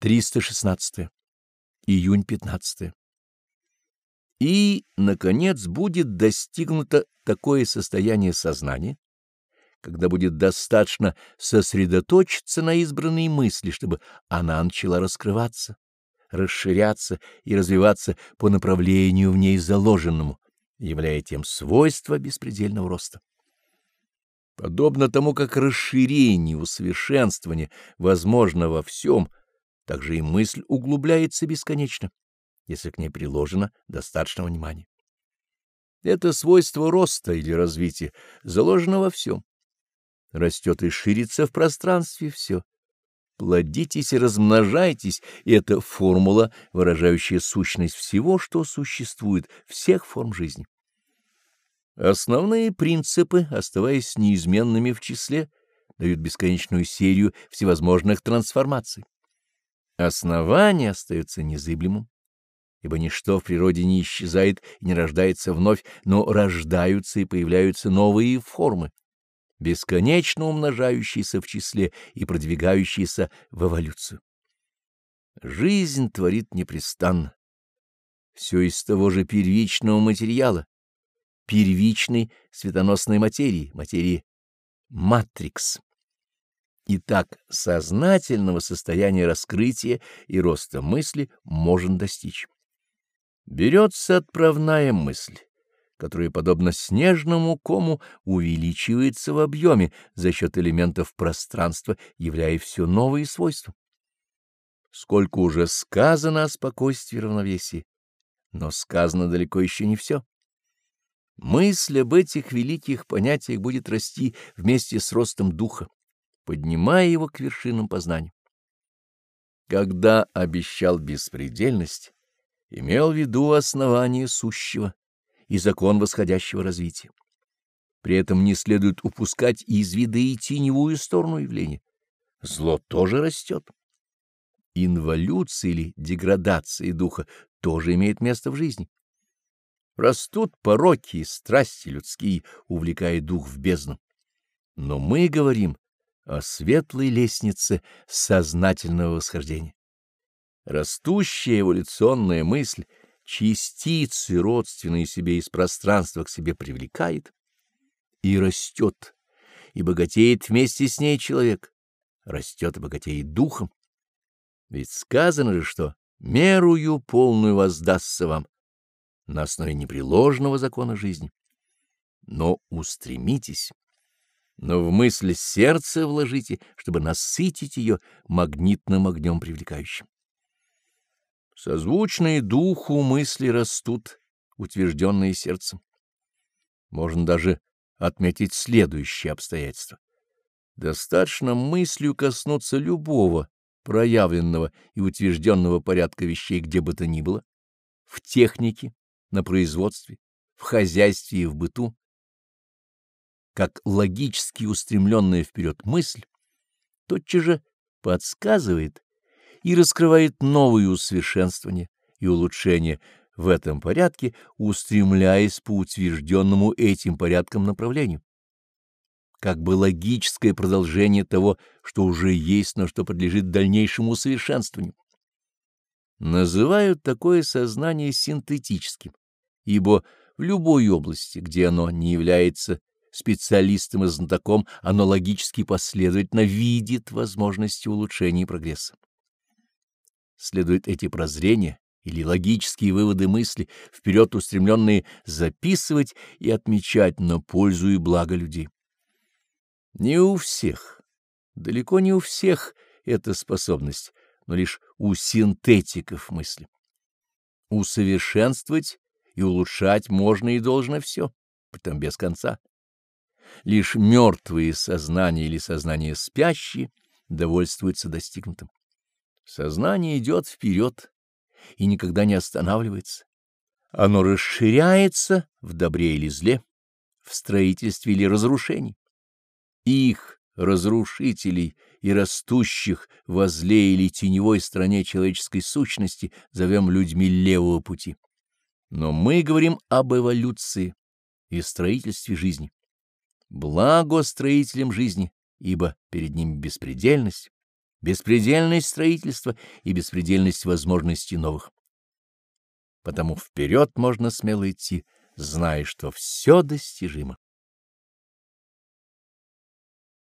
316. Июнь 15. И, наконец, будет достигнуто такое состояние сознания, когда будет достаточно сосредоточиться на избранной мысли, чтобы она начала раскрываться, расширяться и развиваться по направлению в ней заложенному, являя тем свойства беспредельного роста. Подобно тому, как расширение, усовершенствование возможно во всем, также и мысль углубляется бесконечно, если к ней приложено достаточно внимания. Это свойство роста или развития заложено во всем. Растет и ширится в пространстве все. Плодитесь и размножайтесь, это формула, выражающая сущность всего, что существует, всех форм жизни. Основные принципы, оставаясь неизменными в числе, дают бесконечную серию всевозможных трансформаций. Основание остается незыблемым, ибо ничто в природе не исчезает и не рождается вновь, но рождаются и появляются новые формы, бесконечно умножающиеся в числе и продвигающиеся в эволюцию. Жизнь творит непрестанно. Все из того же первичного материала, первичной светоносной материи, материи матрикс. Итак, сознательного состояния раскрытия и роста мысли можно достичь. Берется отправная мысль, которая, подобно снежному кому, увеличивается в объеме за счет элементов пространства, являя все новые свойства. Сколько уже сказано о спокойствии и равновесии, но сказано далеко еще не все. Мысль об этих великих понятиях будет расти вместе с ростом духа поднимая его к вершинам познания. Когда обещал беспредельность, имел в виду основание сущего и закон восходящего развития. При этом не следует упускать из вида и теневую сторону явления. Зло тоже растет. Инволюция или деградация духа тоже имеет место в жизни. Растут пороки и страсти людские, увлекая дух в бездну. Но мы говорим о светлой лестнице сознательного восхождения. Растущая эволюционная мысль частицы, родственные себе из пространства к себе привлекает и растет, и богатеет вместе с ней человек, растет и богатеет духом. Ведь сказано же, что мерую полную воздастся вам на основе непреложного закона жизни. Но устремитесь но в мысль сердца вложите, чтобы насытить ее магнитным огнем привлекающим. Созвучные духу мысли растут, утвержденные сердцем. Можно даже отметить следующее обстоятельство. Достаточно мыслью коснуться любого проявленного и утвержденного порядка вещей где бы то ни было, в технике, на производстве, в хозяйстве и в быту, как логически устремленная вперед мысль, тотчас же подсказывает и раскрывает новые усовершенствования и улучшения в этом порядке, устремляясь по утвержденному этим порядком направлению. Как бы логическое продолжение того, что уже есть, но что подлежит дальнейшему усовершенствованию. Называют такое сознание синтетическим, ибо в любой области, где оно не является специалистом и знатоком, оно логически последовательно видит возможности улучшения и прогресса. Следует эти прозрения или логические выводы мысли, вперед устремленные записывать и отмечать на пользу и благо людей. Не у всех, далеко не у всех эта способность, но лишь у синтетиков мысли. Усовершенствовать и улучшать можно и должно все, притом без конца. Лишь мертвые сознания или сознания спящие довольствуются достигнутым. Сознание идет вперед и никогда не останавливается. Оно расширяется в добре или зле, в строительстве или разрушении. Их, разрушителей и растущих во зле или теневой стороне человеческой сущности, зовем людьми левого пути. Но мы говорим об эволюции и строительстве жизни благо строителям жизни, ибо перед ним беспредельность. беспредельность строительства и беспредельность возможностей новых. Потому вперед можно смело идти, зная, что все достижимо.